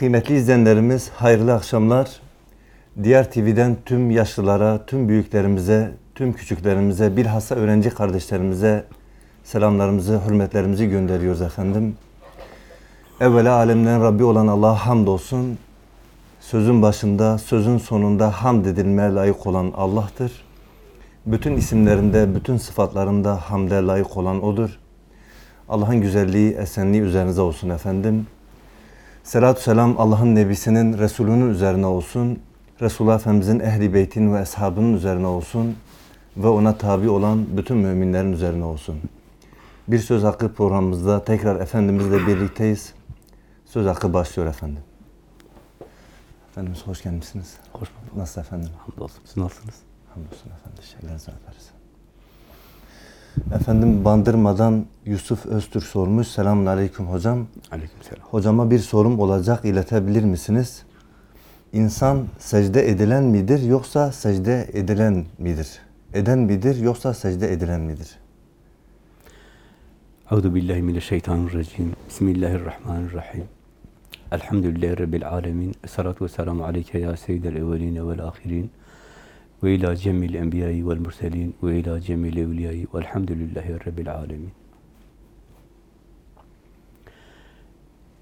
Kıymetli izleyenlerimiz, hayırlı akşamlar. Diğer TV'den tüm yaşlılara, tüm büyüklerimize, tüm küçüklerimize, bilhassa öğrenci kardeşlerimize selamlarımızı, hürmetlerimizi gönderiyoruz efendim. Evvela alemlerin Rabbi olan Allah'a hamdolsun. Sözün başında, sözün sonunda hamd edilmeye layık olan Allah'tır. Bütün isimlerinde, bütün sıfatlarında hamde layık olan O'dur. Allah'ın güzelliği, esenliği üzerinize olsun efendim. Selatü selam Allah'ın Nebisinin, Resulünün üzerine olsun. Resulullah Efendimizin ehli beytin ve eshabının üzerine olsun. Ve ona tabi olan bütün müminlerin üzerine olsun. Bir Söz Hakkı programımızda tekrar Efendimizle birlikteyiz. Söz Hakkı başlıyor efendim. Efendimiz hoş gelmişsiniz. Hoş bulduk. Nasıl efendim? Hamdolsun. Siz nasılsınız? Hamdolsun efendim. Ellerinize öperiz. Efendim Bandırma'dan Yusuf Öztürk sormuş. Selamun Aleyküm hocam. Aleykümselam. Hocama bir sorum olacak iletebilir misiniz? İnsan secde edilen midir yoksa secde edilen midir? Eden midir yoksa secde edilen midir? Euzu billahi mineşşeytanirracim. Bismillahirrahmanirrahim. Elhamdülillahi rabbil alamin. Essalatu vesselamu aleyke ya seyyidel evvelin ve'l ahirin. Ve ila cemil enbiya'i ve'l murselin ve ila cemil evliya'i ve'lhamdülillahi rabbil alamin.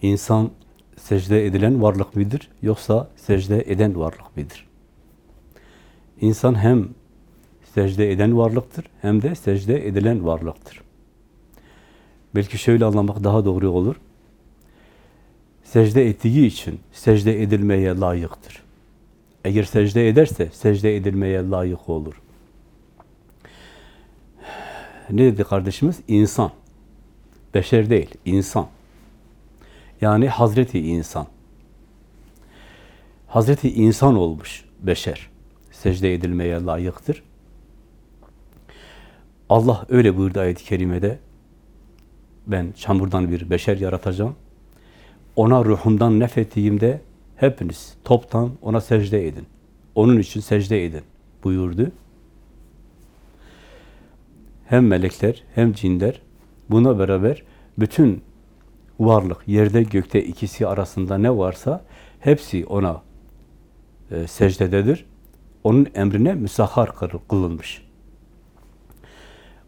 İnsan secde edilen varlık midir yoksa secde eden varlık midir? İnsan hem secde eden varlıktır hem de secde edilen varlıktır. Belki şöyle anlamak daha doğru olur. Secde ettiği için secde edilmeye layıktır. Eğer secde ederse secde edilmeye layık olur. Ne dedi kardeşimiz? İnsan. Beşer değil, insan. Yani Hazreti insan. Hazreti insan olmuş beşer. Secde edilmeye layıktır. Allah öyle buyurdu ayet-i kerimede. Ben çamurdan bir beşer yaratacağım. Ona ruhumdan nefettiğimde hepiniz toptan ona secde edin. Onun için secde edin buyurdu. Hem melekler hem cinler buna beraber bütün varlık, yerde gökte ikisi arasında ne varsa hepsi ona e, secdededir. Onun emrine müsahhar kılınmış.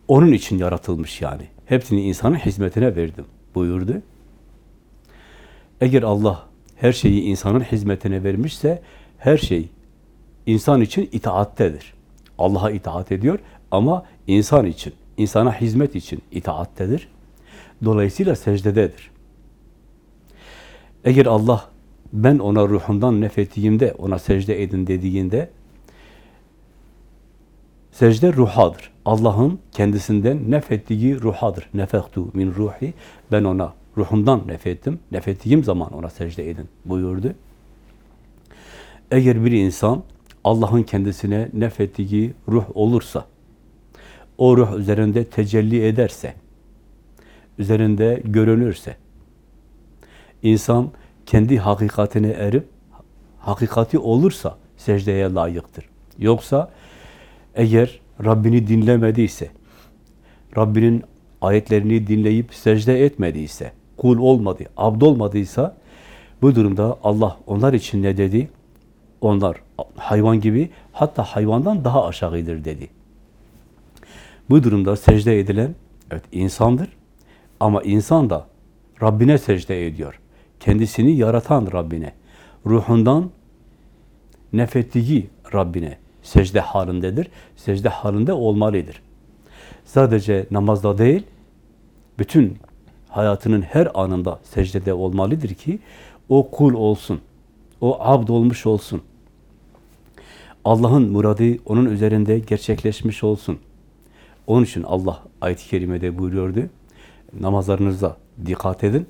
Onun için yaratılmış yani. Hepsini insanın hizmetine verdim buyurdu. Eğer Allah her şeyi insanın hizmetine vermişse her şey insan için itaattedir. Allah'a itaat ediyor ama insan için, insana hizmet için itaattedir. Dolayısıyla secdededir. Eğer Allah ben ona ruhundan nefettiğimde ona secde edin dediğinde secde ruhadır. Allah'ın kendisinden nefettiği ruhadır. Nefektu min ruhi. Ben ona ruhundan nefettim. Nefettiğim zaman ona secde edin buyurdu. Eğer bir insan Allah'ın kendisine nefettiği ruh olursa, o ruh üzerinde tecelli ederse, üzerinde görünürse, insan kendi hakikatine erip, hakikati olursa secdeye layıktır. Yoksa eğer Rabbini dinlemediyse, Rabbinin ayetlerini dinleyip secde etmediyse, kul olmadı, abd olmadıysa, bu durumda Allah onlar için ne dedi? Onlar hayvan gibi, hatta hayvandan daha aşağıdır dedi. Bu durumda secde edilen, evet insandır ama insan da Rabbine secde ediyor. Kendisini yaratan Rabbine, ruhundan nefettiği Rabbine secde halindedir. Secde halinde olmalıdır. Sadece namazda değil, bütün hayatının her anında secdede olmalıdır ki o kul olsun, o abd olmuş olsun. Allah'ın muradı onun üzerinde gerçekleşmiş olsun. Onun için Allah ayet-i kerimede buyuruyordu, namazlarınıza dikkat edin.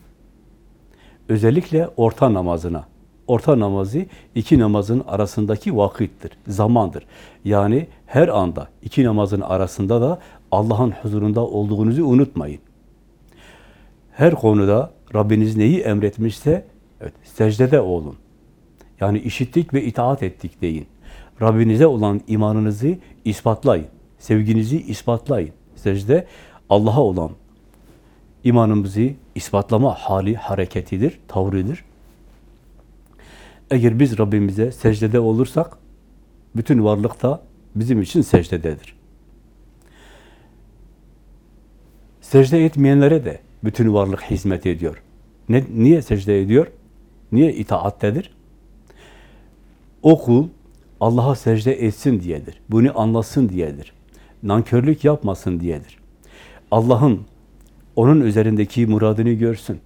Özellikle orta namazına. Orta namazı iki namazın arasındaki vakittir, zamandır. Yani her anda iki namazın arasında da Allah'ın huzurunda olduğunuzu unutmayın. Her konuda Rabbiniz neyi emretmişse evet, secdede olun. Yani işittik ve itaat ettik deyin. Rabbinize olan imanınızı ispatlayın. Sevginizi ispatlayın. Secde Allah'a olan imanımızı ispatlama hali, hareketidir, tavrıdır. Eğer biz Rabbimize secdede olursak, bütün varlık da bizim için secdededir. Secde etmeyenlere de bütün varlık hizmet ediyor. Ne, niye secde ediyor? Niye itaattedir? O kul Allah'a secde etsin diyedir. Bunu anlasın diyedir. Nankörlük yapmasın diyedir. Allah'ın onun üzerindeki muradını görsün.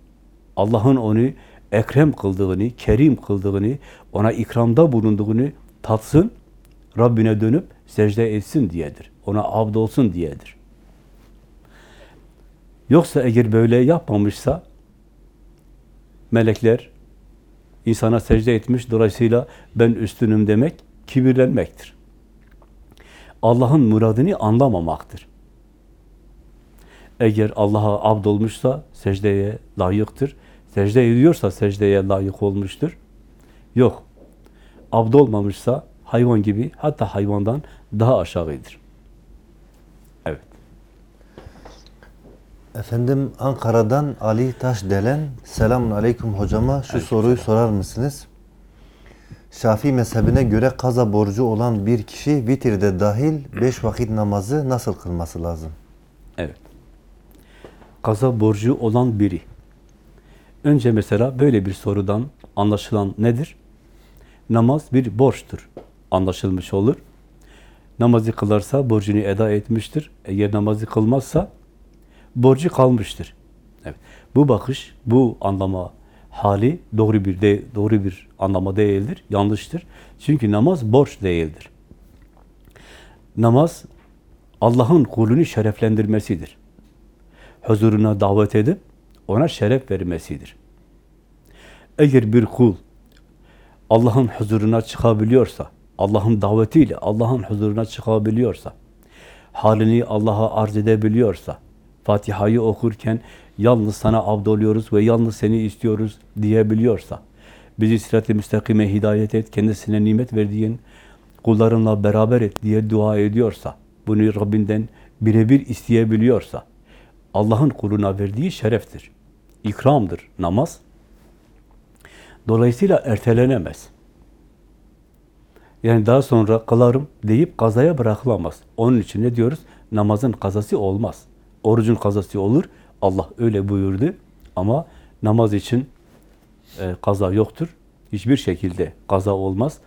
Allah'ın onu ekrem kıldığını, kerim kıldığını, ona ikramda bulunduğunu tatsın, Rabbine dönüp secde etsin diyedir. Ona abd olsun diyedir. Yoksa eğer böyle yapmamışsa, melekler insana secde etmiş, dolayısıyla ben üstünüm demek, kibirlenmektir. Allah'ın muradını anlamamaktır. Eğer Allah'a abd olmuşsa secdeye layıktır. Secde ediyorsa secdeye layık olmuştur. Yok. Abd olmamışsa hayvan gibi hatta hayvandan daha aşağıdır. Efendim Ankara'dan Ali Taşdelen. Selamun Aleyküm hocama şu soruyu sorar mısınız? Şafii mezhebine göre kaza borcu olan bir kişi vitirde dahil beş vakit namazı nasıl kılması lazım? Evet. Kaza borcu olan biri. Önce mesela böyle bir sorudan anlaşılan nedir? Namaz bir borçtur. Anlaşılmış olur. Namazı kılarsa borcunu eda etmiştir. Eğer namazı kılmazsa borcu kalmıştır. Evet. Bu bakış, bu anlama hali doğru bir de doğru bir anlama değildir, yanlıştır. Çünkü namaz borç değildir. Namaz Allah'ın kulünü şereflendirmesidir. Huzuruna davet edip ona şeref vermesidir. Eğer bir kul Allah'ın huzuruna çıkabiliyorsa, Allah'ın davetiyle Allah'ın huzuruna çıkabiliyorsa, halini Allah'a arz edebiliyorsa, Fatiha'yı okurken yalnız sana abd oluyoruz ve yalnız seni istiyoruz diyebiliyorsa, bizi sırat-ı müstakime hidayet et, kendisine nimet verdiğin kullarınla beraber et diye dua ediyorsa, bunu Rabbinden birebir isteyebiliyorsa, Allah'ın kuluna verdiği şereftir, ikramdır namaz. Dolayısıyla ertelenemez. Yani daha sonra kılarım deyip kazaya bırakılamaz. Onun için ne diyoruz? Namazın kazası olmaz. Orucun kazası olur. Allah öyle buyurdu. Ama namaz için e, kaza yoktur. Hiçbir şekilde kaza olmaz.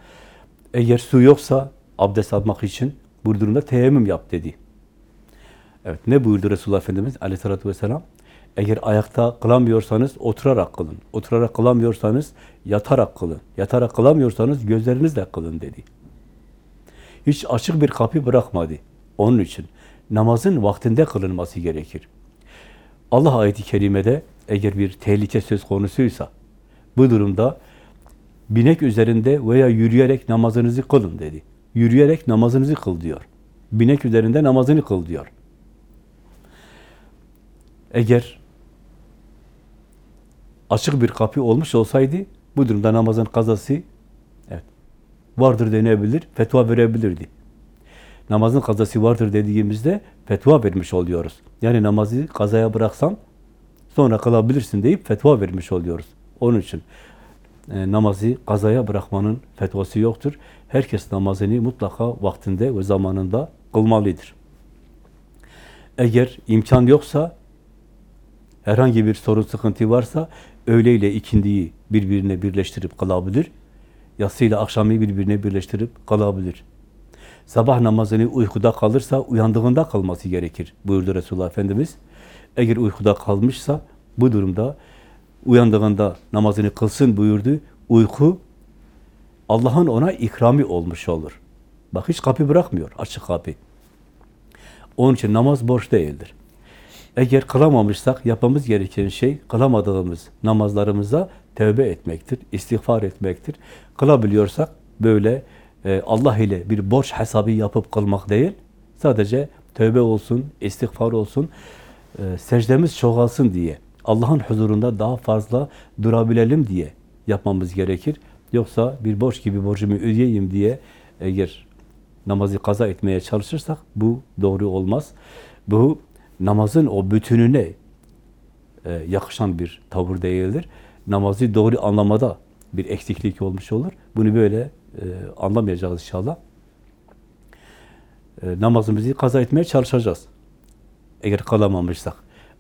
Eğer su yoksa abdest almak için bu durumda teyemmüm yap dedi. Evet ne buyurdu Resulullah Efendimiz aleyhissalatü vesselam? Eğer ayakta kılamıyorsanız oturarak kılın. Oturarak kılamıyorsanız yatarak kılın. Yatarak kılamıyorsanız gözlerinizle kılın dedi. Hiç açık bir kapı bırakmadı. Onun için namazın vaktinde kılınması gerekir. Allah ayeti kerimede eğer bir tehlike söz konusuysa bu durumda binek üzerinde veya yürüyerek namazınızı kılın dedi. Yürüyerek namazınızı kıl diyor. Binek üzerinde namazını kıl diyor. Eğer açık bir kapı olmuş olsaydı bu durumda namazın kazası evet, vardır denebilir, fetva verebilirdi. Namazın kazası vardır dediğimizde fetva vermiş oluyoruz. Yani namazı kazaya bıraksan sonra kılabilirsin deyip fetva vermiş oluyoruz. Onun için e, namazı kazaya bırakmanın fetvası yoktur. Herkes namazını mutlaka vaktinde ve zamanında kılmalıdır. Eğer imkan yoksa herhangi bir sorun, sıkıntı varsa öğleyle ikindiyi birbirine birleştirip kılabilir. Yatsıyla akşamı birbirine birleştirip kılabilir. Sabah namazını uykuda kalırsa uyandığında kalması gerekir buyurdu Resulullah Efendimiz. Eğer uykuda kalmışsa bu durumda uyandığında namazını kılsın buyurdu. Uyku Allah'ın ona ikrami olmuş olur. Bak hiç kapı bırakmıyor, açık kapı. Onun için namaz borç değildir. Eğer kılamamışsak yapmamız gereken şey kılamadığımız namazlarımıza tövbe etmektir, istiğfar etmektir. Kılabiliyorsak böyle Allah ile bir borç hesabı yapıp kılmak değil, sadece tövbe olsun, istiğfar olsun, e, secdemiz çoğalsın diye, Allah'ın huzurunda daha fazla durabilelim diye yapmamız gerekir. Yoksa bir borç gibi borcumu ödeyeyim diye eğer namazı kaza etmeye çalışırsak bu doğru olmaz. Bu namazın o bütününe e, yakışan bir tavır değildir. Namazı doğru anlamada bir eksiklik olmuş olur. Bunu böyle e, anlamayacağız inşallah. E, namazımızı kaza etmeye çalışacağız. Eğer kalamamışsak.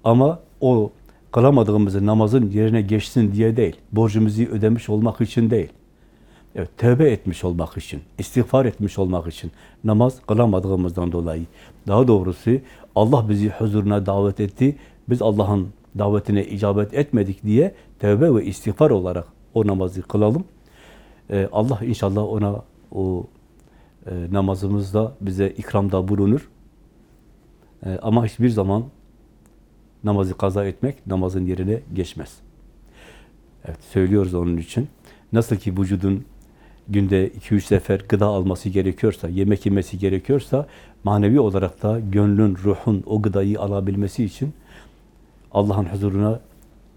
Ama o kalamadığımızı namazın yerine geçsin diye değil. Borcumuzu ödemiş olmak için değil. Evet, tövbe etmiş olmak için, istiğfar etmiş olmak için, namaz kılamadığımızdan dolayı. Daha doğrusu Allah bizi huzuruna davet etti, biz Allah'ın davetine icabet etmedik diye tövbe ve istiğfar olarak o namazı kılalım. Ee, Allah inşallah ona o e, namazımızda bize ikramda bulunur. Ee, ama hiçbir zaman namazı kaza etmek namazın yerine geçmez. Evet, söylüyoruz onun için. Nasıl ki vücudun günde 2-3 sefer gıda alması gerekiyorsa, yemek yemesi gerekiyorsa, manevi olarak da gönlün, ruhun o gıdayı alabilmesi için Allah'ın huzuruna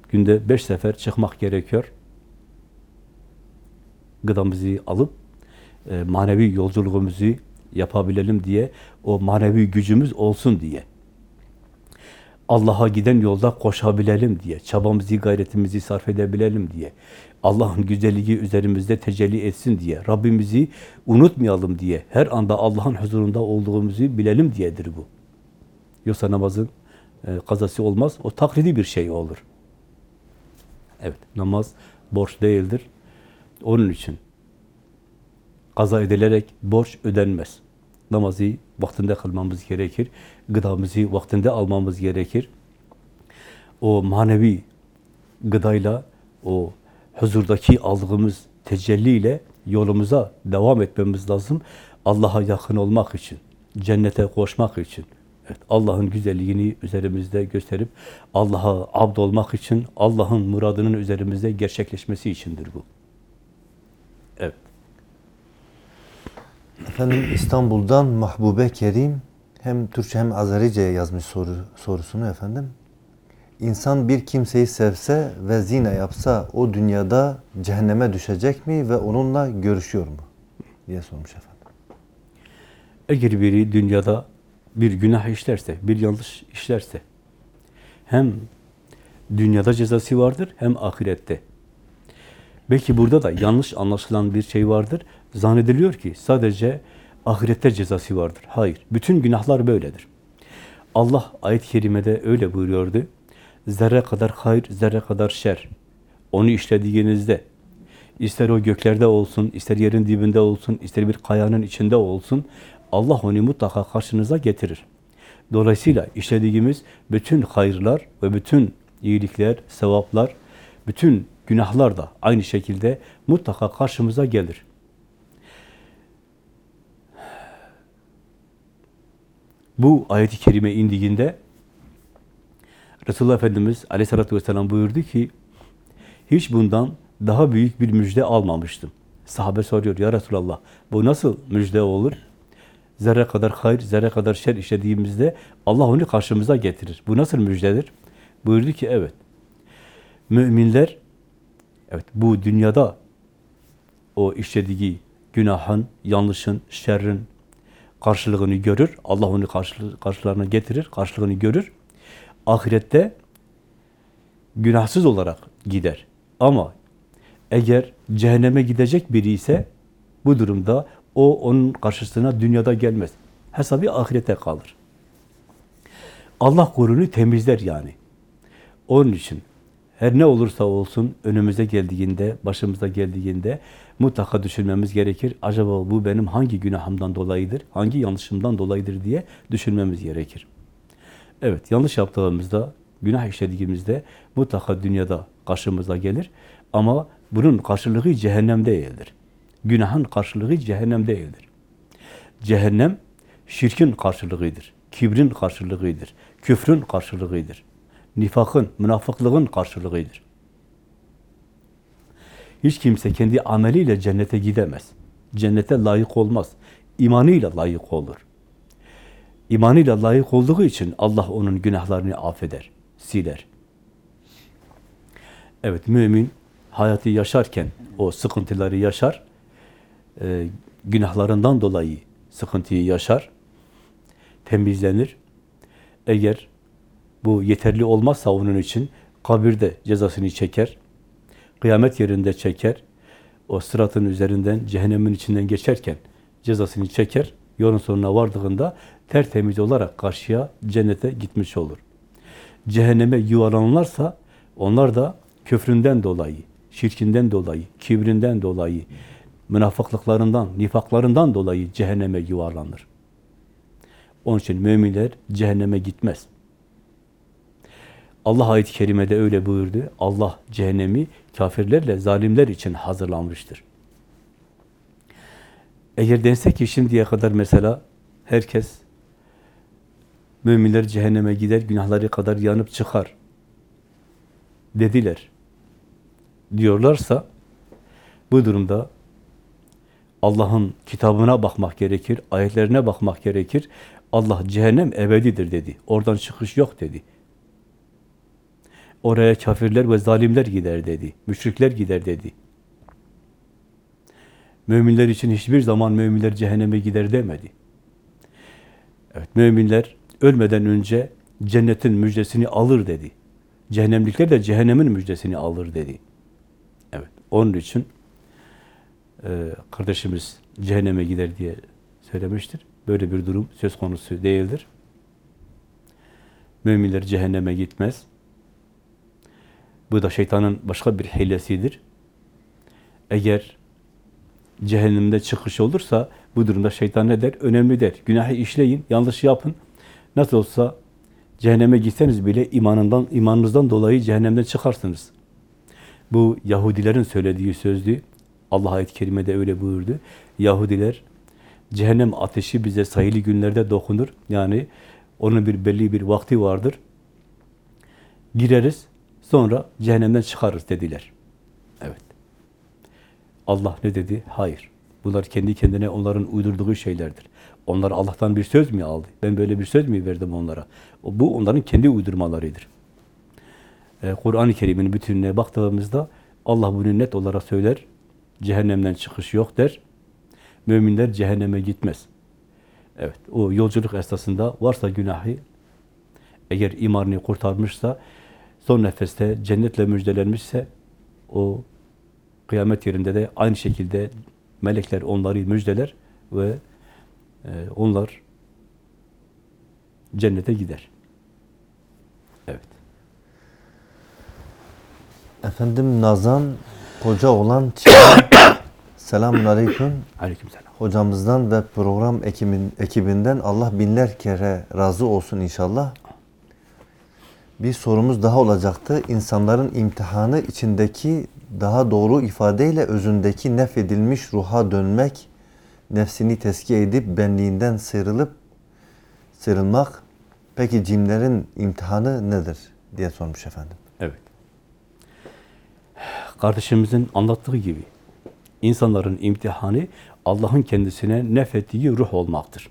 günde 5 sefer çıkmak gerekiyor. Gıdamızı alıp e, manevi yolculuğumuzu yapabilelim diye, o manevi gücümüz olsun diye. Allah'a giden yolda koşabilelim diye, çabamızı, gayretimizi sarf edebilelim diye, Allah'ın güzelliği üzerimizde tecelli etsin diye, Rabbimizi unutmayalım diye, her anda Allah'ın huzurunda olduğumuzu bilelim diyedir bu. Yoksa namazın e, kazası olmaz, o taklidi bir şey olur. Evet, namaz borç değildir. Onun için kaza edilerek borç ödenmez. Namazı vaktinde kılmamız gerekir. Gıdamızı vaktinde almamız gerekir. O manevi gıdayla, o huzurdaki aldığımız tecelliyle yolumuza devam etmemiz lazım. Allah'a yakın olmak için, cennete koşmak için. Evet, Allah'ın güzelliğini üzerimizde gösterip Allah'a abd olmak için, Allah'ın muradının üzerimizde gerçekleşmesi içindir bu. Evet. Efendim İstanbul'dan Mahbube Kerim hem Türkçe hem Azerice'ye yazmış soru, sorusunu efendim. İnsan bir kimseyi sevse ve zina yapsa o dünyada cehenneme düşecek mi ve onunla görüşüyor mu? diye sormuş efendim. Eğer biri dünyada bir günah işlerse, bir yanlış işlerse hem dünyada cezası vardır hem ahirette. Belki burada da yanlış anlaşılan bir şey vardır. Zannediliyor ki sadece ahirette cezası vardır. Hayır. Bütün günahlar böyledir. Allah ayet-i kerimede öyle buyuruyordu. Zerre kadar hayır, zerre kadar şer. Onu işlediğinizde ister o göklerde olsun, ister yerin dibinde olsun, ister bir kayanın içinde olsun Allah onu mutlaka karşınıza getirir. Dolayısıyla işlediğimiz bütün hayırlar ve bütün iyilikler, sevaplar, bütün günahlar da aynı şekilde mutlaka karşımıza gelir. Bu ayet-i kerime indiğinde Resulullah Efendimiz aleyhissalatü vesselam buyurdu ki hiç bundan daha büyük bir müjde almamıştım. Sahabe soruyor ya Resulallah bu nasıl müjde olur? Zerre kadar hayır, zerre kadar şer işlediğimizde Allah onu karşımıza getirir. Bu nasıl müjdedir? Buyurdu ki evet. Müminler evet bu dünyada o işlediği günahın, yanlışın, şerrin karşılığını görür. Allah onu karşı, karşılarına getirir, karşılığını görür. Ahirette günahsız olarak gider. Ama eğer cehenneme gidecek biri ise bu durumda o onun karşısına dünyada gelmez. Hesabı ahirete kalır. Allah kulunu temizler yani. Onun için her ne olursa olsun önümüze geldiğinde, başımıza geldiğinde mutlaka düşünmemiz gerekir. Acaba bu benim hangi günahımdan dolayıdır, hangi yanlışımdan dolayıdır diye düşünmemiz gerekir. Evet, yanlış yaptığımızda, günah işlediğimizde mutlaka dünyada karşımıza gelir. Ama bunun karşılığı cehennem değildir. Günahın karşılığı cehennem değildir. Cehennem şirkin karşılığıdır. Kibrin karşılığıdır. Küfrün karşılığıdır. Nifakın, münafıklığın karşılığıdır. Hiç kimse kendi ameliyle cennete gidemez. Cennete layık olmaz. İmanıyla layık olur. İmanıyla layık olduğu için Allah onun günahlarını affeder, siler. Evet, mümin hayatı yaşarken o sıkıntıları yaşar, e, günahlarından dolayı sıkıntıyı yaşar, temizlenir. Eğer bu yeterli olmazsa onun için kabirde cezasını çeker, kıyamet yerinde çeker, o sıratın üzerinden, cehennemin içinden geçerken cezasını çeker, yolun sonuna vardığında tertemiz olarak karşıya cennete gitmiş olur. Cehenneme yuvarlanırlarsa onlar da küfründen dolayı, şirkinden dolayı, kibrinden dolayı, münafıklıklarından, nifaklarından dolayı cehenneme yuvarlanır. Onun için müminler cehenneme gitmez. Allah ayet-i kerimede öyle buyurdu. Allah cehennemi kafirlerle zalimler için hazırlanmıştır. Eğer dense ki şimdiye kadar mesela herkes müminler cehenneme gider, günahları kadar yanıp çıkar dediler. Diyorlarsa bu durumda Allah'ın kitabına bakmak gerekir, ayetlerine bakmak gerekir. Allah cehennem ebedidir dedi. Oradan çıkış yok dedi. Oraya kafirler ve zalimler gider dedi. Müşrikler gider dedi. Müminler için hiçbir zaman müminler cehenneme gider demedi. Evet, müminler ölmeden önce cennetin müjdesini alır dedi. Cehennemlikler de cehennemin müjdesini alır dedi. Evet, onun için e, kardeşimiz cehenneme gider diye söylemiştir. Böyle bir durum söz konusu değildir. Müminler cehenneme gitmez. Bu da şeytanın başka bir hilesidir. Eğer cehennemde çıkış olursa bu durumda şeytan ne der? Önemli der. Günahı işleyin, yanlış yapın. Nasıl olsa cehenneme gitseniz bile imanından imanınızdan dolayı cehennemden çıkarsınız. Bu Yahudilerin söylediği sözdü. Allah ayet-i kerimede öyle buyurdu. Yahudiler cehennem ateşi bize sayılı günlerde dokunur. Yani onun bir belli bir vakti vardır. Gireriz, sonra cehennemden çıkarız dediler. Evet. Allah ne dedi? Hayır. Bunlar kendi kendine onların uydurduğu şeylerdir. Onlar Allah'tan bir söz mü aldı? Ben böyle bir söz mü verdim onlara? Bu onların kendi uydurmalarıdır. Ee, Kur'an-ı Kerim'in bütününe baktığımızda Allah bunu net olarak söyler. Cehennemden çıkış yok der. Müminler cehenneme gitmez. Evet, o yolculuk esnasında varsa günahı, eğer imanını kurtarmışsa, son nefeste cennetle müjdelenmişse, o kıyamet yerinde de aynı şekilde melekler onları müjdeler ve e, onlar cennete gider. Evet. Efendim Nazan Koca olan Selamun Aleyküm. Aleykümselam. Hocamızdan ve program ekibin, ekibinden Allah binler kere razı olsun inşallah. Bir sorumuz daha olacaktı. İnsanların imtihanı içindeki daha doğru ifadeyle özündeki nefedilmiş ruha dönmek, nefsini tezkiye edip benliğinden sıyrılıp sıyrılmak. Peki cimlerin imtihanı nedir diye sormuş efendim. Evet. Kardeşimizin anlattığı gibi insanların imtihanı Allah'ın kendisine nefettiği ruh olmaktır.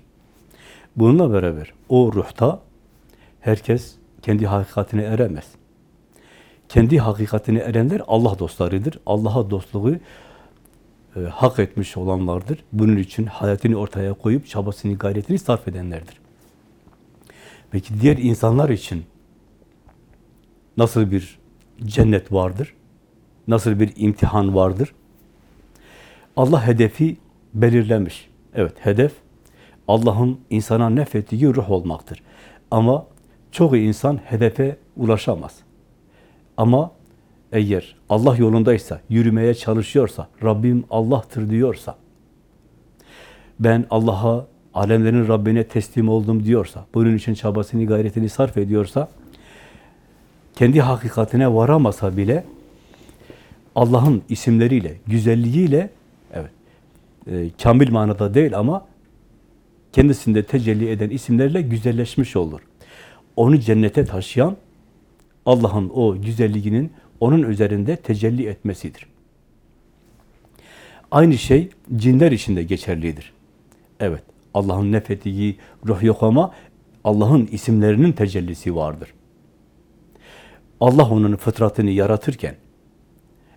Bununla beraber o ruhta herkes kendi hakikatine eremez. Kendi hakikatine erenler Allah dostlarıdır. Allah'a dostluğu e, hak etmiş olanlardır. Bunun için hayatını ortaya koyup çabasını, gayretini sarf edenlerdir. Peki diğer insanlar için nasıl bir cennet vardır? Nasıl bir imtihan vardır? Allah hedefi belirlemiş. Evet, hedef Allah'ın insana nefettiği ruh olmaktır. Ama çoğu insan hedefe ulaşamaz. Ama eğer Allah yolundaysa, yürümeye çalışıyorsa, Rabbim Allah'tır diyorsa, ben Allah'a, alemlerin Rabbine teslim oldum diyorsa, bunun için çabasını, gayretini sarf ediyorsa, kendi hakikatine varamasa bile Allah'ın isimleriyle, güzelliğiyle evet e, kamil manada değil ama kendisinde tecelli eden isimlerle güzelleşmiş olur. Onu cennete taşıyan Allah'ın o güzelliğinin onun üzerinde tecelli etmesidir. Aynı şey cinler için de geçerlidir. Evet, Allah'ın nefettiği ruh yok ama Allah'ın isimlerinin tecellisi vardır. Allah onun fıtratını yaratırken,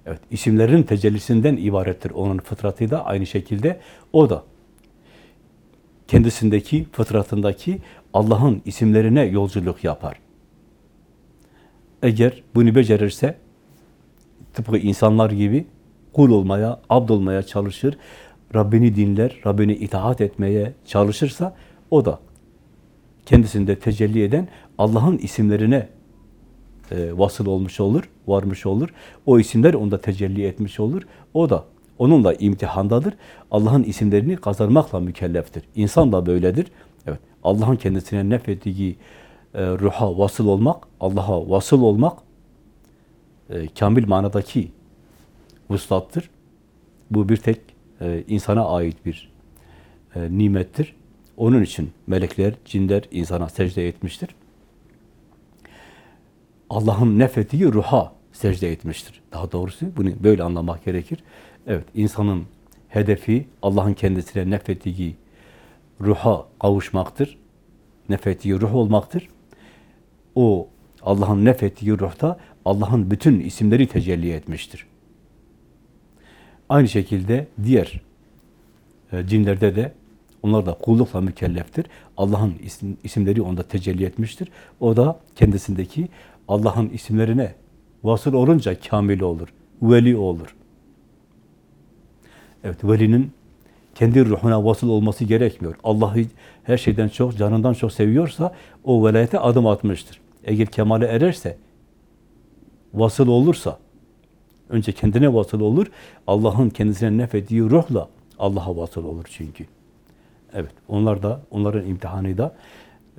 evet isimlerin tecellisinden ibarettir onun fıtratı da aynı şekilde o da kendisindeki fıtratındaki Allah'ın isimlerine yolculuk yapar. Eğer bunu becerirse tıpkı insanlar gibi kul olmaya, abd olmaya çalışır, Rabbini dinler, Rabbini itaat etmeye çalışırsa o da kendisinde tecelli eden Allah'ın isimlerine e, vasıl olmuş olur, varmış olur. O isimler onda tecelli etmiş olur. O da onunla imtihandadır. Allah'ın isimlerini kazanmakla mükelleftir. İnsan da böyledir. Evet. Allah'ın kendisine nefettiği e, ruha vasıl olmak, Allah'a vasıl olmak e, kamil manadaki vuslattır. Bu bir tek e, insana ait bir e, nimettir. Onun için melekler, cinler insana secde etmiştir. Allah'ın nefettiği ruha secde etmiştir. Daha doğrusu bunu böyle anlamak gerekir. Evet, insanın hedefi Allah'ın kendisine nefettiği ruha kavuşmaktır. Nefettiği ruh olmaktır. O Allah'ın nefettiği ruhta Allah'ın bütün isimleri tecelli etmiştir. Aynı şekilde diğer e, cinlerde de onlar da kullukla mükelleftir. Allah'ın isim, isimleri onda tecelli etmiştir. O da kendisindeki Allah'ın isimlerine vasıl olunca kamil olur, veli olur. Evet, velinin kendi ruhuna vasıl olması gerekmiyor. Allah'ı her şeyden çok, canından çok seviyorsa o velayete adım atmıştır. Eğer kemale ererse, vasıl olursa, önce kendine vasıl olur, Allah'ın kendisine nefettiği ruhla Allah'a vasıl olur çünkü. Evet, onlar da, onların imtihanı da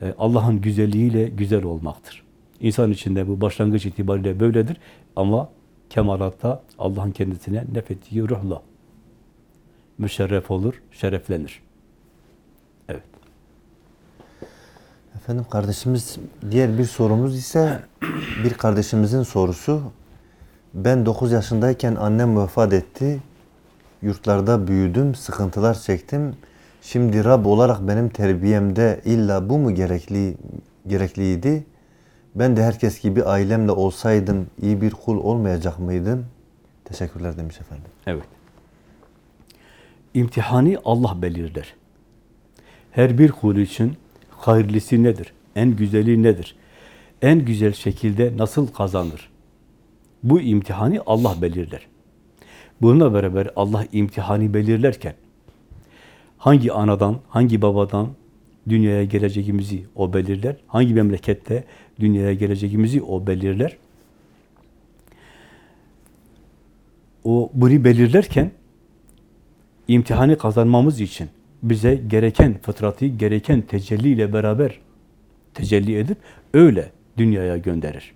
e, Allah'ın güzelliğiyle güzel olmaktır. İnsan içinde bu başlangıç itibariyle böyledir ama kemalatta Allah'ın kendisine nefettiği ruhla müşerref olur, şereflenir. Evet. Efendim kardeşimiz diğer bir sorumuz ise bir kardeşimizin sorusu. Ben 9 yaşındayken annem vefat etti. Yurtlarda büyüdüm, sıkıntılar çektim. Şimdi Rab olarak benim terbiyemde illa bu mu gerekli gerekliydi? Ben de herkes gibi ailemle olsaydım iyi bir kul olmayacak mıydım? Teşekkürler demiş efendim. Evet. İmtihanı Allah belirler. Her bir kul için hayırlısı nedir? En güzeli nedir? En güzel şekilde nasıl kazanır? Bu imtihanı Allah belirler. Bununla beraber Allah imtihanı belirlerken hangi anadan, hangi babadan dünyaya geleceğimizi o belirler. Hangi memlekette dünyaya geleceğimizi o belirler. O bunu belirlerken imtihanı kazanmamız için bize gereken fıtratı, gereken tecelli ile beraber tecelli edip öyle dünyaya gönderir.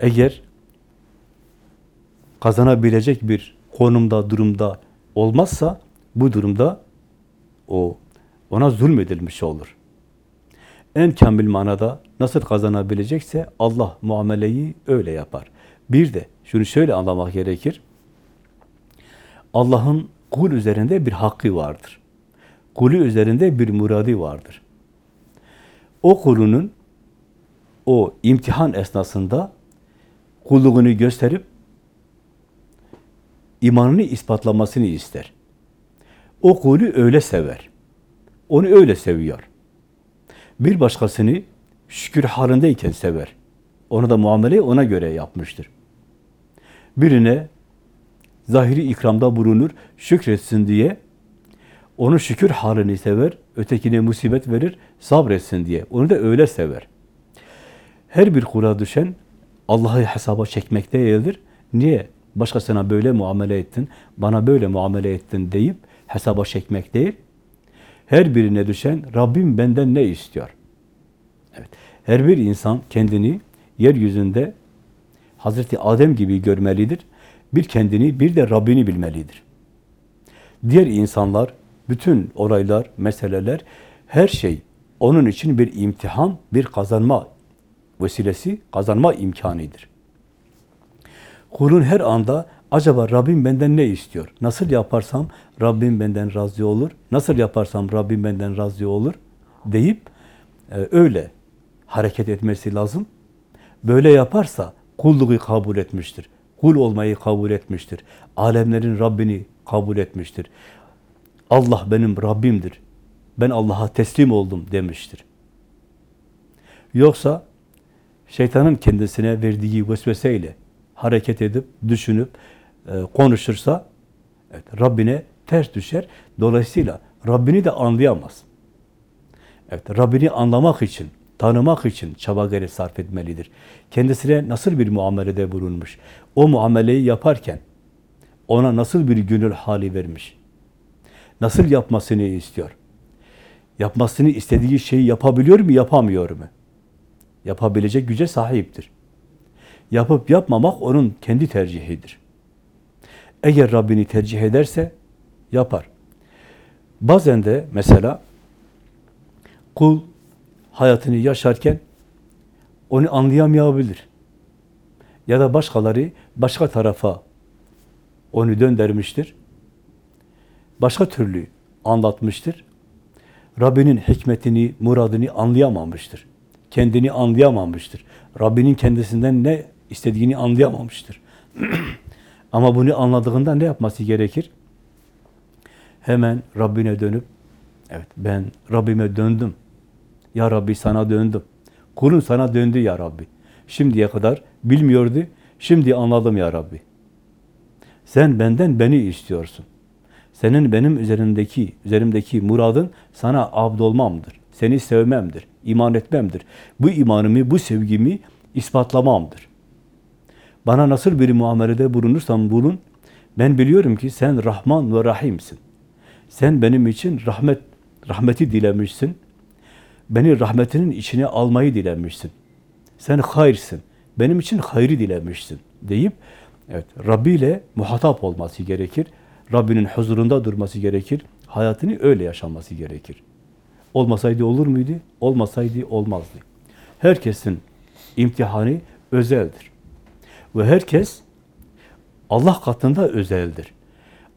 Eğer kazanabilecek bir konumda, durumda olmazsa bu durumda o ona zulmedilmiş olur. En kamil manada nasıl kazanabilecekse Allah muameleyi öyle yapar. Bir de şunu şöyle anlamak gerekir. Allah'ın kul üzerinde bir hakkı vardır. Kulü üzerinde bir muradi vardır. O kulunun o imtihan esnasında kulluğunu gösterip imanını ispatlamasını ister. O kulü öyle sever. Onu öyle seviyor. Bir başkasını şükür halindeyken sever. Onu da muameleyi ona göre yapmıştır. Birine zahiri ikramda bulunur, şükretsin diye onu şükür halini sever, ötekine musibet verir, sabretsin diye. Onu da öyle sever. Her bir kula düşen Allah'ı hesaba çekmek değildir. Niye? Başkasına böyle muamele ettin, bana böyle muamele ettin deyip hesaba çekmek değil. Her birine düşen Rabbim benden ne istiyor? Evet. Her bir insan kendini yeryüzünde Hazreti Adem gibi görmelidir. Bir kendini, bir de Rabbini bilmelidir. Diğer insanlar, bütün olaylar, meseleler, her şey onun için bir imtihan, bir kazanma vesilesi, kazanma imkanıdır. Kulun her anda acaba Rabbim benden ne istiyor? Nasıl yaparsam Rabbim benden razı olur? Nasıl yaparsam Rabbim benden razı olur? deyip e, öyle hareket etmesi lazım. Böyle yaparsa kulluğu kabul etmiştir. Kul olmayı kabul etmiştir. Alemlerin Rabbini kabul etmiştir. Allah benim Rabbimdir. Ben Allah'a teslim oldum demiştir. Yoksa şeytanın kendisine verdiği vesveseyle hareket edip, düşünüp, e, konuşursa evet, Rabbine ters düşer. Dolayısıyla Rabbini de anlayamaz. Evet, Rabbini anlamak için, tanımak için çaba gayret sarf etmelidir. Kendisine nasıl bir muamelede bulunmuş, o muameleyi yaparken ona nasıl bir gönül hali vermiş, nasıl yapmasını istiyor, yapmasını istediği şeyi yapabiliyor mu, yapamıyor mu? Yapabilecek güce sahiptir. Yapıp yapmamak onun kendi tercihidir. Eğer Rabbini tercih ederse yapar. Bazen de mesela kul hayatını yaşarken onu anlayamayabilir. Ya da başkaları başka tarafa onu döndürmüştür. Başka türlü anlatmıştır. Rabbinin hikmetini, muradını anlayamamıştır. Kendini anlayamamıştır. Rabbinin kendisinden ne istediğini anlayamamıştır. Ama bunu anladığında ne yapması gerekir? Hemen Rabbine dönüp, evet ben Rabbime döndüm. Ya Rabbi sana döndüm. Kulun sana döndü ya Rabbi. Şimdiye kadar bilmiyordu, şimdi anladım ya Rabbi. Sen benden beni istiyorsun. Senin benim üzerindeki, üzerimdeki muradın sana abd olmamdır. Seni sevmemdir, iman etmemdir. Bu imanımı, bu sevgimi ispatlamamdır. Bana nasıl bir muamelede bulunursan bulun, ben biliyorum ki sen Rahman ve Rahim'sin. Sen benim için rahmet rahmeti dilemişsin. Beni rahmetinin içine almayı dilemişsin. Sen hayırsın. Benim için hayrı dilemişsin deyip evet Rabbi ile muhatap olması gerekir. Rabbinin huzurunda durması gerekir. Hayatını öyle yaşaması gerekir. Olmasaydı olur muydu? Olmasaydı olmazdı. Herkesin imtihanı özeldir. Ve herkes Allah katında özeldir.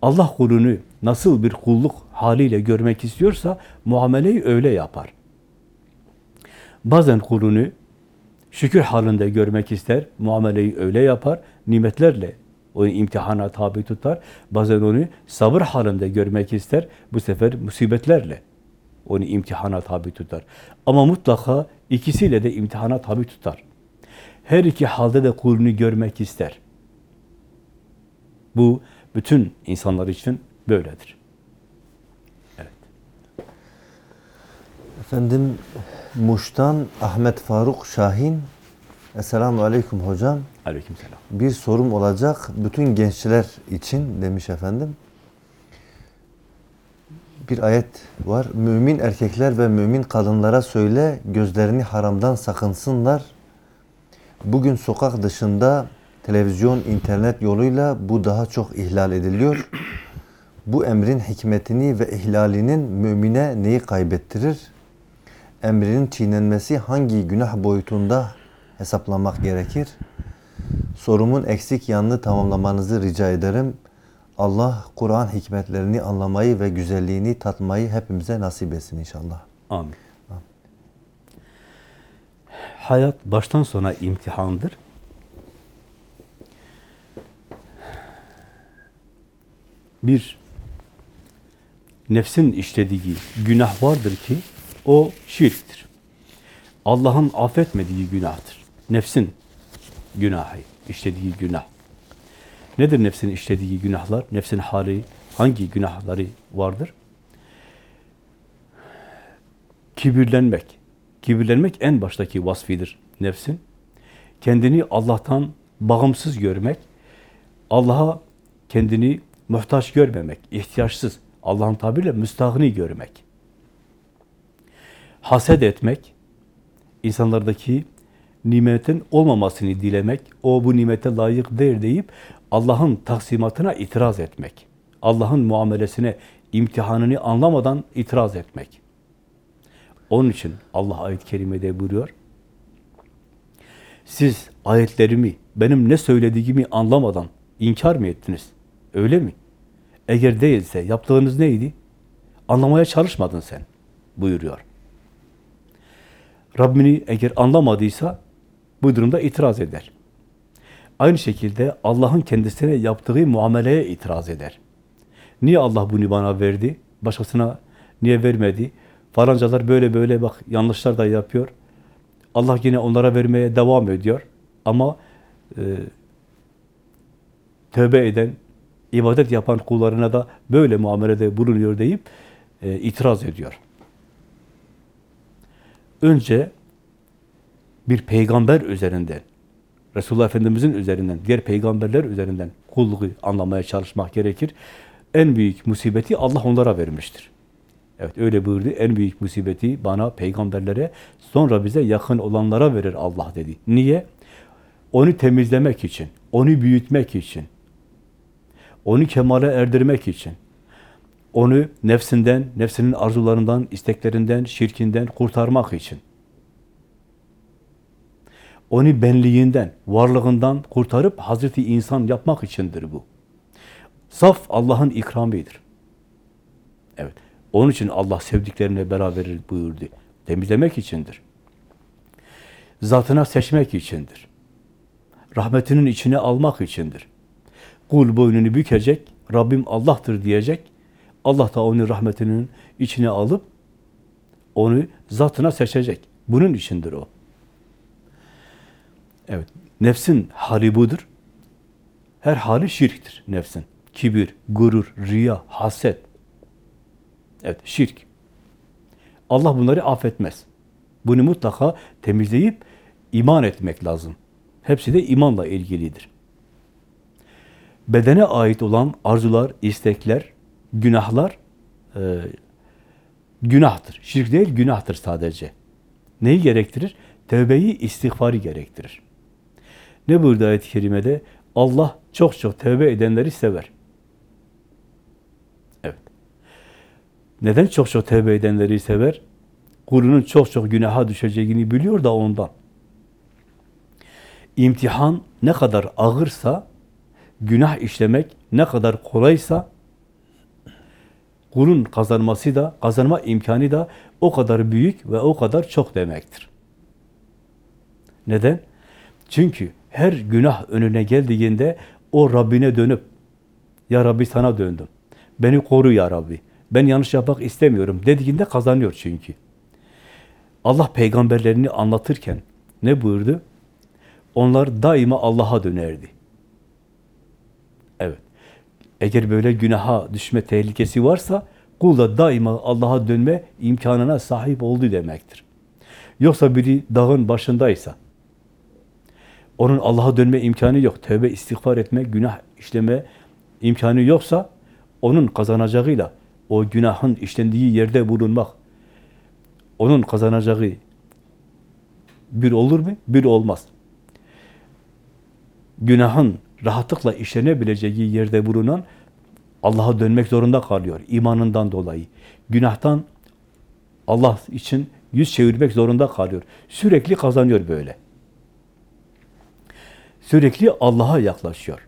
Allah kulunu nasıl bir kulluk haliyle görmek istiyorsa muameleyi öyle yapar. Bazen kulunu şükür halinde görmek ister, muameleyi öyle yapar, nimetlerle onu imtihana tabi tutar. Bazen onu sabır halinde görmek ister, bu sefer musibetlerle onu imtihana tabi tutar. Ama mutlaka ikisiyle de imtihana tabi tutar. Her iki halde de kulunu görmek ister. Bu bütün insanlar için böyledir. Efendim Muş'tan Ahmet Faruk Şahin. Esselamu Aleyküm hocam. Aleykümselam. Bir sorum olacak bütün gençler için demiş efendim. Bir ayet var. Mümin erkekler ve mümin kadınlara söyle gözlerini haramdan sakınsınlar. Bugün sokak dışında televizyon, internet yoluyla bu daha çok ihlal ediliyor. Bu emrin hikmetini ve ihlalinin mümine neyi kaybettirir? Emrinin çiğnenmesi hangi günah boyutunda hesaplamak gerekir? Sorumun eksik yanını tamamlamanızı rica ederim. Allah Kur'an hikmetlerini anlamayı ve güzelliğini tatmayı hepimize nasip etsin inşallah. Amin. Hayat baştan sona imtihandır. Bir nefsin işlediği günah vardır ki o şirktir. Allah'ın affetmediği günahtır. Nefsin günahı, işlediği günah. Nedir nefsin işlediği günahlar? Nefsin hali, hangi günahları vardır? Kibirlenmek. Kibirlenmek en baştaki vasfidir nefsin. Kendini Allah'tan bağımsız görmek, Allah'a kendini muhtaç görmemek, ihtiyaçsız, Allah'ın tabiriyle müstahni görmek. Haset etmek, insanlardaki nimetin olmamasını dilemek, o bu nimete layık değil deyip Allah'ın taksimatına itiraz etmek. Allah'ın muamelesine, imtihanını anlamadan itiraz etmek. Onun için Allah ayet-i kerimede buyuruyor. Siz ayetlerimi, benim ne söylediğimi anlamadan inkar mı ettiniz? Öyle mi? Eğer değilse yaptığınız neydi? Anlamaya çalışmadın sen buyuruyor. Rabbini eğer anlamadıysa bu durumda itiraz eder. Aynı şekilde Allah'ın kendisine yaptığı muameleye itiraz eder. Niye Allah bunu bana verdi? Başkasına niye vermedi? Falancalar böyle böyle bak yanlışlar da yapıyor. Allah yine onlara vermeye devam ediyor. Ama e, tövbe eden, ibadet yapan kullarına da böyle muamelede bulunuyor deyip e, itiraz ediyor. Önce bir peygamber üzerinden, Resulullah Efendimizin üzerinden, diğer peygamberler üzerinden kulluğu anlamaya çalışmak gerekir. En büyük musibeti Allah onlara vermiştir. Evet öyle buyurdu. En büyük musibeti bana, peygamberlere, sonra bize yakın olanlara verir Allah dedi. Niye? Onu temizlemek için, onu büyütmek için, onu kemale erdirmek için, onu nefsinden, nefsinin arzularından, isteklerinden, şirkinden kurtarmak için, onu benliğinden, varlığından kurtarıp Hazreti insan yapmak içindir bu. Saf Allah'ın ikramidir. Evet. Onun için Allah sevdiklerine beraber buyurdu. Temizlemek içindir. Zatına seçmek içindir. Rahmetinin içine almak içindir. Kul boynunu bükecek, Rabbim Allah'tır diyecek. Allah da onu rahmetinin içine alıp onu zatına seçecek. Bunun içindir o. Evet. Nefsin hali budur. Her hali şirktir nefsin. Kibir, gurur, riya, haset. Evet, şirk. Allah bunları affetmez. Bunu mutlaka temizleyip iman etmek lazım. Hepsi de imanla ilgilidir. Bedene ait olan arzular, istekler, günahlar e, günahtır. Şirk değil, günahtır sadece. Neyi gerektirir? Tevbeyi, istiğfarı gerektirir. Ne buyurdu ayet-i kerimede? Allah çok çok tevbe edenleri sever. Evet. Neden çok çok tevbe edenleri sever? Kulunun çok çok günaha düşeceğini biliyor da ondan. İmtihan ne kadar ağırsa, günah işlemek ne kadar kolaysa, kulun kazanması da, kazanma imkanı da o kadar büyük ve o kadar çok demektir. Neden? Çünkü her günah önüne geldiğinde o Rabbine dönüp, Ya Rabbi sana döndüm, beni koru Ya Rabbi, ben yanlış yapmak istemiyorum dediğinde kazanıyor çünkü. Allah peygamberlerini anlatırken ne buyurdu? Onlar daima Allah'a dönerdi. Eğer böyle günaha düşme tehlikesi varsa kul da daima Allah'a dönme imkanına sahip oldu demektir. Yoksa biri dağın başındaysa onun Allah'a dönme imkanı yok. Tövbe, istiğfar etme, günah işleme imkanı yoksa onun kazanacağıyla o günahın işlendiği yerde bulunmak onun kazanacağı bir olur mu? Bir olmaz. Günahın rahatlıkla işlenebileceği yerde bulunan Allah'a dönmek zorunda kalıyor imanından dolayı. Günahtan Allah için yüz çevirmek zorunda kalıyor. Sürekli kazanıyor böyle. Sürekli Allah'a yaklaşıyor.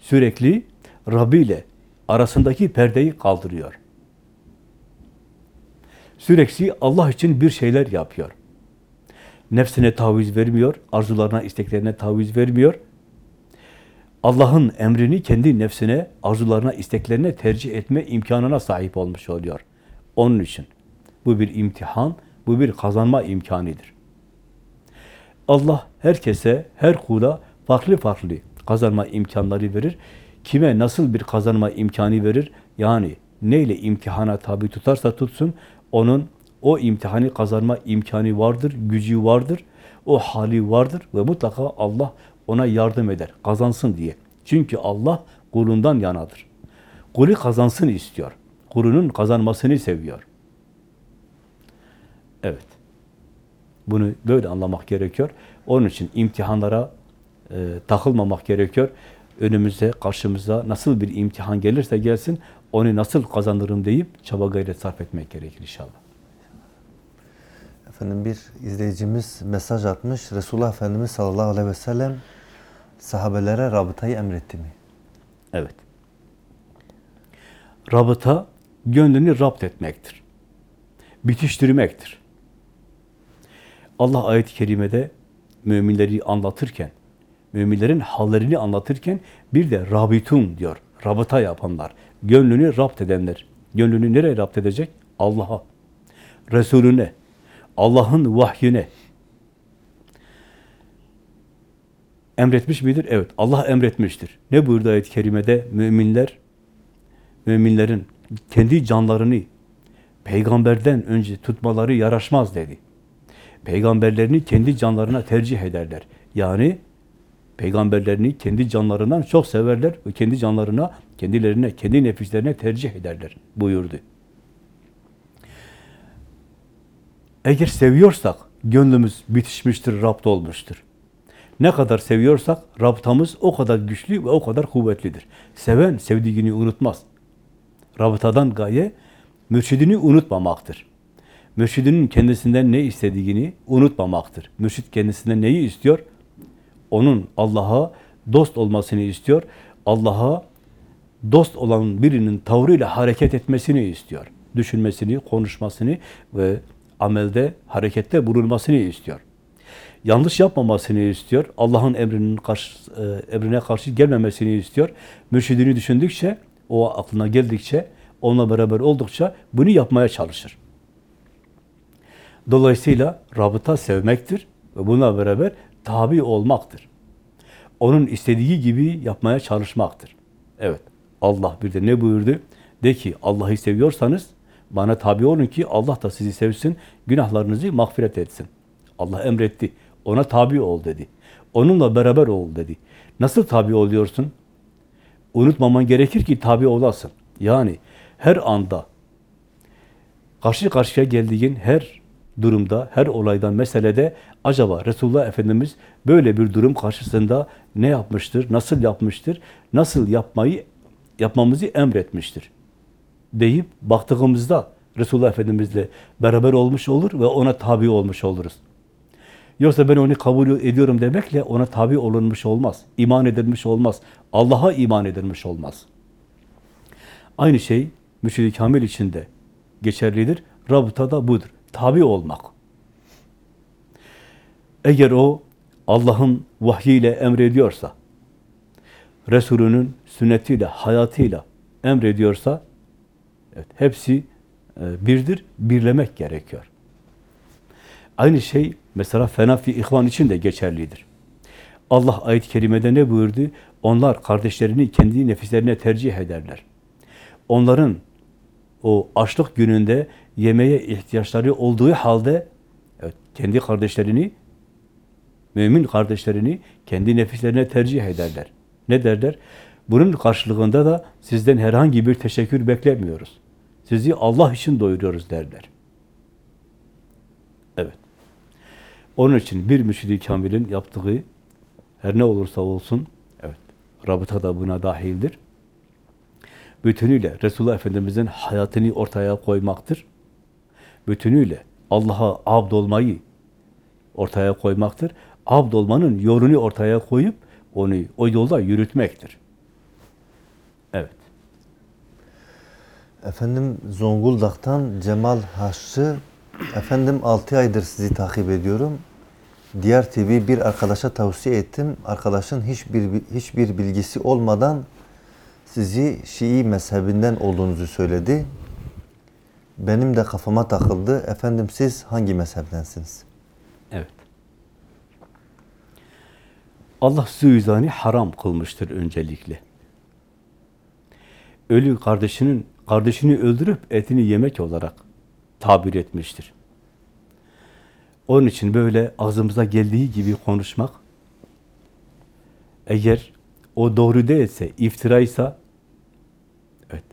Sürekli Rabbi ile arasındaki perdeyi kaldırıyor. Sürekli Allah için bir şeyler yapıyor. Nefsine taviz vermiyor, arzularına, isteklerine taviz vermiyor. Allah'ın emrini kendi nefsine, arzularına, isteklerine tercih etme imkanına sahip olmuş oluyor. Onun için bu bir imtihan, bu bir kazanma imkanıdır. Allah herkese, her kula farklı farklı kazanma imkanları verir. Kime nasıl bir kazanma imkanı verir? Yani neyle imtihana tabi tutarsa tutsun, onun o imtihanı kazanma imkanı vardır, gücü vardır, o hali vardır ve mutlaka Allah ona yardım eder, kazansın diye. Çünkü Allah kulundan yanadır. Kulü kazansın istiyor. Kulunun kazanmasını seviyor. Evet. Bunu böyle anlamak gerekiyor. Onun için imtihanlara e, takılmamak gerekiyor. Önümüze, karşımıza nasıl bir imtihan gelirse gelsin, onu nasıl kazanırım deyip çaba gayret sarf etmek gerekir inşallah. Efendim bir izleyicimiz mesaj atmış. Resulullah Efendimiz sallallahu aleyhi ve sellem sahabelere rabıtayı emretti mi? Evet. Rabıta, gönlünü rapt etmektir. Bitiştirmektir. Allah ayet-i kerimede müminleri anlatırken, müminlerin hallerini anlatırken bir de rabitun diyor. Rabıta yapanlar, gönlünü rapt edenler. Gönlünü nereye rapt edecek? Allah'a, Resulüne, Allah'ın vahyine. Emretmiş midir? Evet. Allah emretmiştir. Ne buyurdu ayet-i kerimede? Müminler, müminlerin kendi canlarını peygamberden önce tutmaları yaraşmaz dedi. Peygamberlerini kendi canlarına tercih ederler. Yani peygamberlerini kendi canlarından çok severler ve kendi canlarına, kendilerine, kendi nefislerine tercih ederler buyurdu. Eğer seviyorsak gönlümüz bitişmiştir, rapt olmuştur. Ne kadar seviyorsak rabıtamız o kadar güçlü ve o kadar kuvvetlidir. Seven sevdiğini unutmaz. Rabıtadan gaye mürşidini unutmamaktır. Mürşidinin kendisinden ne istediğini unutmamaktır. Mürşid kendisinden neyi istiyor? Onun Allah'a dost olmasını istiyor. Allah'a dost olan birinin tavrıyla hareket etmesini istiyor. Düşünmesini, konuşmasını ve amelde, harekette bulunmasını istiyor. Yanlış yapmamasını istiyor. Allah'ın emrinin karşı, e, emrine karşı gelmemesini istiyor. Mürşidini düşündükçe, o aklına geldikçe, onunla beraber oldukça bunu yapmaya çalışır. Dolayısıyla rabıta sevmektir ve bununla beraber tabi olmaktır. Onun istediği gibi yapmaya çalışmaktır. Evet, Allah bir de ne buyurdu? De ki Allah'ı seviyorsanız bana tabi olun ki Allah da sizi sevsin, günahlarınızı mağfiret etsin. Allah emretti. Ona tabi ol dedi. Onunla beraber ol dedi. Nasıl tabi oluyorsun? Unutmaman gerekir ki tabi olasın. Yani her anda karşı karşıya geldiğin her durumda, her olaydan, meselede acaba Resulullah Efendimiz böyle bir durum karşısında ne yapmıştır, nasıl yapmıştır, nasıl yapmayı yapmamızı emretmiştir deyip baktığımızda Resulullah Efendimizle beraber olmuş olur ve ona tabi olmuş oluruz. Yoksa ben onu kabul ediyorum demekle ona tabi olunmuş olmaz. iman edilmiş olmaz. Allah'a iman edilmiş olmaz. Aynı şey müşid-i kamil içinde geçerlidir. Rabıta da budur. Tabi olmak. Eğer o Allah'ın vahyiyle emrediyorsa, Resulünün sünnetiyle, hayatıyla emrediyorsa, evet, hepsi e, birdir, birlemek gerekiyor. Aynı şey mesela fenafi ihvan için de geçerlidir. Allah ayet-i kerimede ne buyurdu? Onlar kardeşlerini kendi nefislerine tercih ederler. Onların o açlık gününde yemeğe ihtiyaçları olduğu halde evet, kendi kardeşlerini, mümin kardeşlerini kendi nefislerine tercih ederler. Ne derler? Bunun karşılığında da sizden herhangi bir teşekkür beklemiyoruz. Sizi Allah için doyuruyoruz derler. Evet. Onun için bir müşid-i kamilin yaptığı her ne olursa olsun, evet, rabıta da buna dahildir. Bütünüyle Resulullah Efendimiz'in hayatını ortaya koymaktır. Bütünüyle Allah'a abd olmayı ortaya koymaktır. Abd olmanın yolunu ortaya koyup onu o yolda yürütmektir. Evet. Efendim Zonguldak'tan Cemal Haşçı. Efendim 6 aydır sizi takip ediyorum. Diğer TV bir arkadaşa tavsiye ettim. Arkadaşın hiçbir hiçbir bilgisi olmadan sizi Şii mezhebinden olduğunuzu söyledi. Benim de kafama takıldı. Efendim siz hangi mezheptensiniz? Evet. Allah suizani haram kılmıştır öncelikle. Ölü kardeşinin kardeşini öldürüp etini yemek olarak tabir etmiştir. Onun için böyle ağzımıza geldiği gibi konuşmak, eğer o doğru değilse, iftiraysa, evet,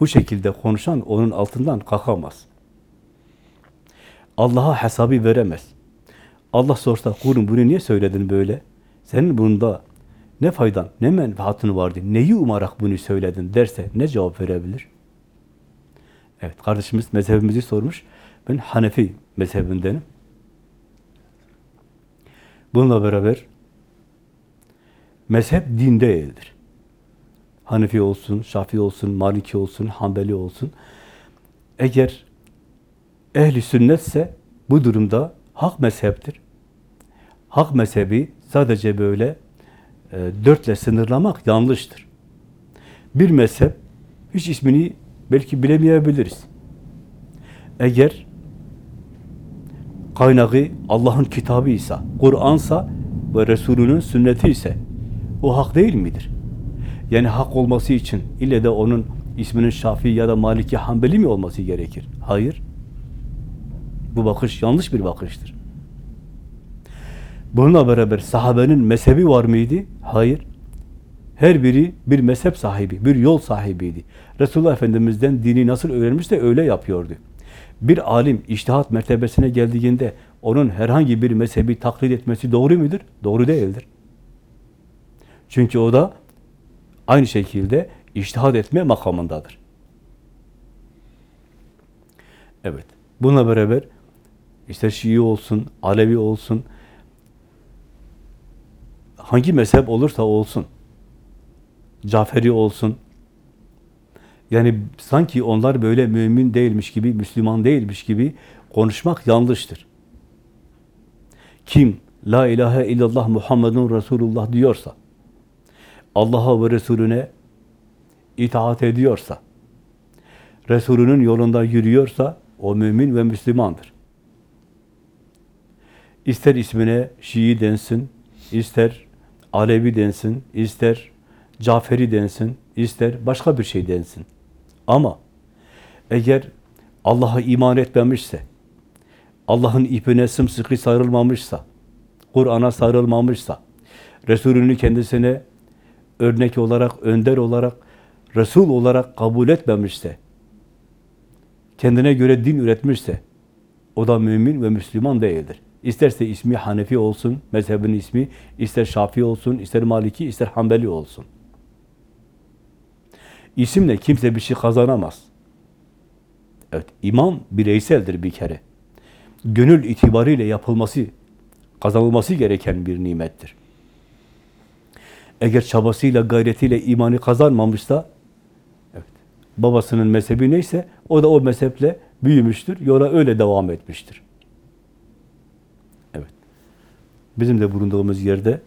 bu şekilde konuşan onun altından kalkamaz. Allah'a hesabı veremez. Allah sorsa, kulum bunu niye söyledin böyle? Senin bunda ne faydan, ne menfaatın vardı, neyi umarak bunu söyledin derse ne cevap verebilir? Evet, kardeşimiz mezhebimizi sormuş. Ben Hanefi mezhebindenim. Bununla beraber mezhep din değildir. Hanefi olsun, Şafii olsun, Maliki olsun, Hanbeli olsun. Eğer ehli sünnetse bu durumda hak mezheptir. Hak mezhebi sadece böyle e, dörtle sınırlamak yanlıştır. Bir mezhep hiç ismini belki bilemeyebiliriz. Eğer kaynağı Allah'ın kitabıysa, Kur'ansa ve Resulünün sünneti ise o hak değil midir? Yani hak olması için ille de onun isminin Şafii ya da Maliki Hanbeli mi olması gerekir? Hayır. Bu bakış yanlış bir bakıştır. Bununla beraber sahabenin mezhebi var mıydı? Hayır. Her biri bir mezhep sahibi, bir yol sahibiydi. Resulullah Efendimiz'den dini nasıl öğrenmişse öyle yapıyordu. Bir alim iştihat mertebesine geldiğinde onun herhangi bir mezhebi taklit etmesi doğru mudur? Doğru değildir. Çünkü o da aynı şekilde iştihad etme makamındadır. Evet. Bununla beraber ister Şii olsun, Alevi olsun, hangi mezhep olursa olsun, Caferi olsun, yani sanki onlar böyle mümin değilmiş gibi, Müslüman değilmiş gibi konuşmak yanlıştır. Kim La ilahe illallah Muhammedun Resulullah diyorsa, Allah'a ve Resulüne itaat ediyorsa, Resulünün yolunda yürüyorsa, o mümin ve Müslümandır. İster ismine Şii densin, ister Alevi densin, ister Caferi densin, ister başka bir şey densin. Ama eğer Allah'a iman etmemişse, Allah'ın ipine sımsıkı sarılmamışsa, Kur'an'a sarılmamışsa, Resulünü kendisine örnek olarak, önder olarak, Resul olarak kabul etmemişse, kendine göre din üretmişse, o da mümin ve Müslüman değildir. İsterse ismi Hanefi olsun, mezhebin ismi, ister Şafii olsun, ister Maliki, ister Hanbeli olsun. İsimle kimse bir şey kazanamaz. Evet, iman bireyseldir bir kere. Gönül itibariyle yapılması, kazanılması gereken bir nimettir. Eğer çabasıyla, gayretiyle imanı kazanmamışsa, evet, babasının mezhebi neyse, o da o mezheple büyümüştür, yola öyle devam etmiştir. Evet. Bizim de bulunduğumuz yerde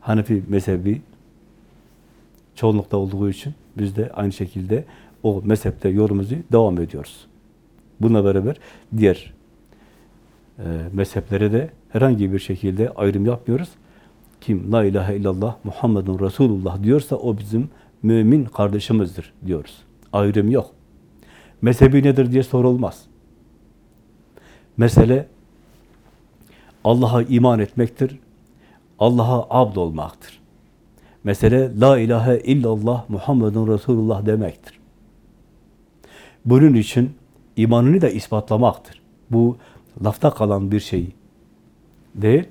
Hanefi mezhebi çoğunlukta olduğu için biz de aynı şekilde o mezhepte yolumuzu devam ediyoruz. Bununla beraber diğer e, mezheplere de herhangi bir şekilde ayrım yapmıyoruz. Kim la ilahe illallah Muhammedun Resulullah diyorsa o bizim mümin kardeşimizdir diyoruz. Ayrım yok. Mezhebi nedir diye sorulmaz. Mesele Allah'a iman etmektir. Allah'a abd olmaktır. Mesele la ilahe illallah Muhammedun Resulullah demektir. Bunun için imanını da ispatlamaktır. Bu lafta kalan bir şey değil.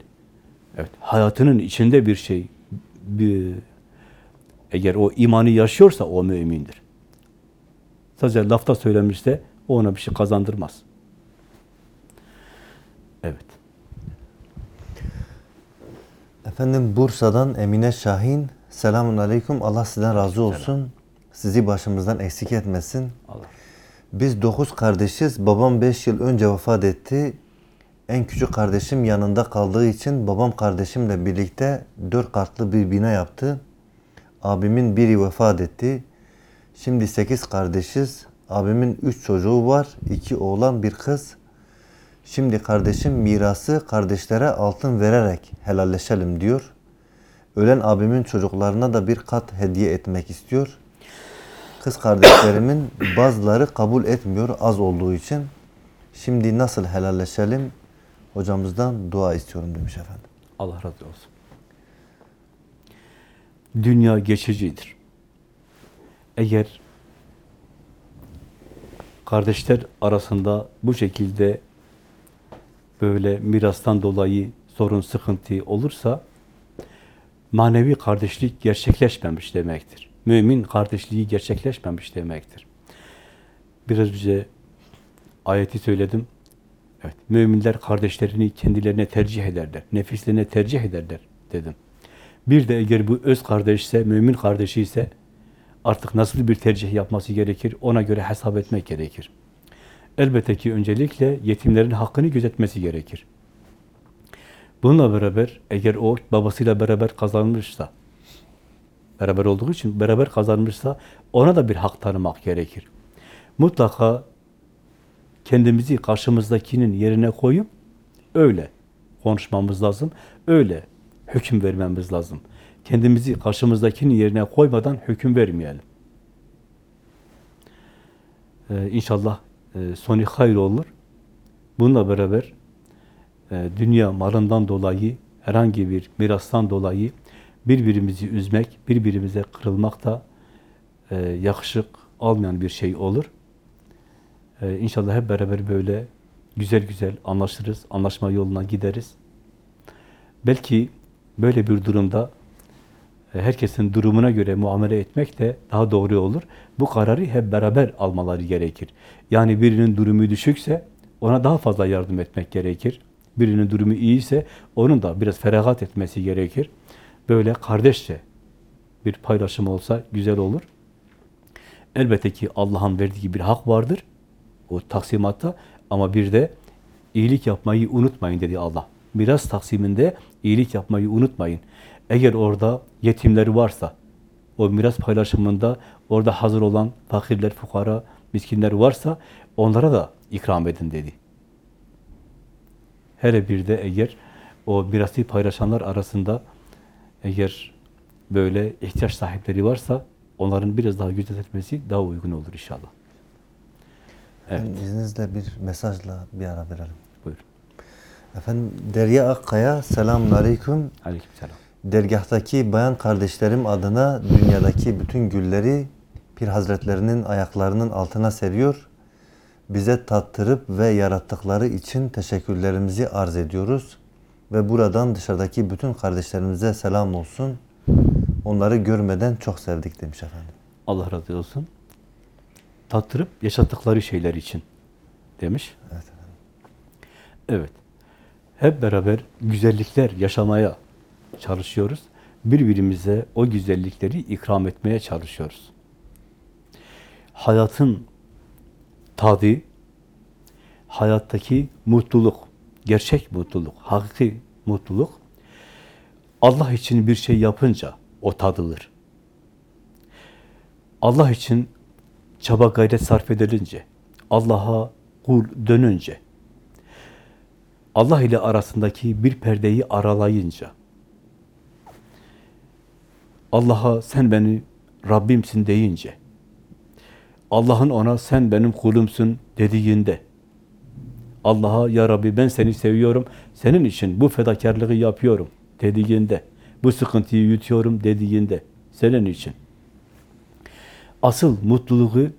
Evet, hayatının içinde bir şey. Bir, eğer o imanı yaşıyorsa o mümindir. Sadece lafta söylemişse o ona bir şey kazandırmaz. Evet. Efendim Bursa'dan Emine Şahin. Selamun Aleyküm. Allah sizden razı olsun. Sizi başımızdan eksik etmesin. Allah. Biz dokuz kardeşiz. Babam beş yıl önce vefat etti. En küçük kardeşim yanında kaldığı için babam kardeşimle birlikte dört katlı bir bina yaptı. Abimin biri vefat etti. Şimdi sekiz kardeşiz. Abimin üç çocuğu var. iki oğlan bir kız. Şimdi kardeşim mirası kardeşlere altın vererek helalleşelim diyor. Ölen abimin çocuklarına da bir kat hediye etmek istiyor. Kız kardeşlerimin bazıları kabul etmiyor az olduğu için. Şimdi nasıl helalleşelim? Hocamızdan dua istiyorum demiş efendim. Allah razı olsun. Dünya geçicidir. Eğer kardeşler arasında bu şekilde böyle mirastan dolayı sorun, sıkıntı olursa manevi kardeşlik gerçekleşmemiş demektir. Mümin kardeşliği gerçekleşmemiş demektir. Biraz önce ayeti söyledim. Evet, müminler kardeşlerini kendilerine tercih ederler, nefislerine tercih ederler dedim. Bir de eğer bu öz kardeşse, mümin kardeşi ise artık nasıl bir tercih yapması gerekir, ona göre hesap etmek gerekir. Elbette ki öncelikle yetimlerin hakkını gözetmesi gerekir. Bununla beraber eğer o babasıyla beraber kazanmışsa, beraber olduğu için beraber kazanmışsa ona da bir hak tanımak gerekir. Mutlaka kendimizi karşımızdakinin yerine koyup öyle konuşmamız lazım. Öyle hüküm vermemiz lazım. Kendimizi karşımızdakinin yerine koymadan hüküm vermeyelim. Ee, inşallah e, sonu hayır olur. Bununla beraber dünya malından dolayı, herhangi bir mirastan dolayı birbirimizi üzmek, birbirimize kırılmak da e, yakışık almayan bir şey olur. E, inşallah hep beraber böyle güzel güzel anlaşırız, anlaşma yoluna gideriz. Belki böyle bir durumda e, herkesin durumuna göre muamele etmek de daha doğru olur. Bu kararı hep beraber almaları gerekir. Yani birinin durumu düşükse ona daha fazla yardım etmek gerekir. Birinin durumu iyiyse onun da biraz feragat etmesi gerekir. Böyle kardeşçe bir paylaşım olsa güzel olur. Elbette ki Allah'ın verdiği bir hak vardır o taksimatta ama bir de iyilik yapmayı unutmayın dedi Allah. Miras taksiminde iyilik yapmayı unutmayın. Eğer orada yetimler varsa, o miras paylaşımında orada hazır olan fakirler, fukara, miskinler varsa onlara da ikram edin dedi. Hele bir de eğer o mirası paylaşanlar arasında eğer böyle ihtiyaç sahipleri varsa onların biraz daha gözetmesi daha uygun olur inşallah. Evet. İzninizle bir mesajla bir ara verelim. Buyurun. Efendim Derya Akkaya selamun aleyküm. Aleykümselam. Dergahtaki bayan kardeşlerim adına dünyadaki bütün gülleri Pir Hazretlerinin ayaklarının altına seriyor. Bize tattırıp ve yarattıkları için teşekkürlerimizi arz ediyoruz. Ve buradan dışarıdaki bütün kardeşlerimize selam olsun. Onları görmeden çok sevdik demiş efendim. Allah razı olsun. Tattırıp yaşattıkları şeyler için demiş. Evet efendim. Evet. Hep beraber güzellikler yaşamaya çalışıyoruz. Birbirimize o güzellikleri ikram etmeye çalışıyoruz. Hayatın tadı, hayattaki mutluluk, gerçek mutluluk, hakiki mutluluk, Allah için bir şey yapınca o tadılır. Allah için çaba gayret sarf edilince, Allah'a kul dönünce, Allah ile arasındaki bir perdeyi aralayınca, Allah'a sen beni Rabbimsin deyince, Allah'ın ona sen benim kulumsun dediğinde, Allah'a ya Rabbi ben seni seviyorum, senin için bu fedakarlığı yapıyorum dediğinde, bu sıkıntıyı yutuyorum dediğinde, senin için. Asıl mutluluğu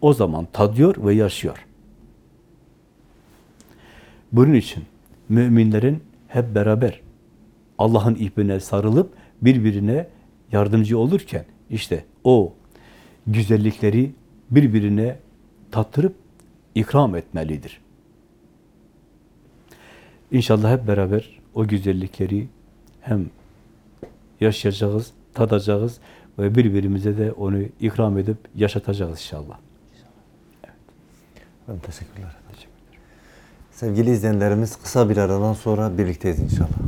o zaman tadıyor ve yaşıyor. Bunun için müminlerin hep beraber Allah'ın ipine sarılıp birbirine yardımcı olurken işte o güzellikleri birbirine tattırıp ikram etmelidir. İnşallah hep beraber o güzellikleri hem yaşayacağız, tadacağız ve birbirimize de onu ikram edip yaşatacağız inşallah. Efendim teşekkürler. Sevgili izleyenlerimiz kısa bir aradan sonra birlikteyiz inşallah.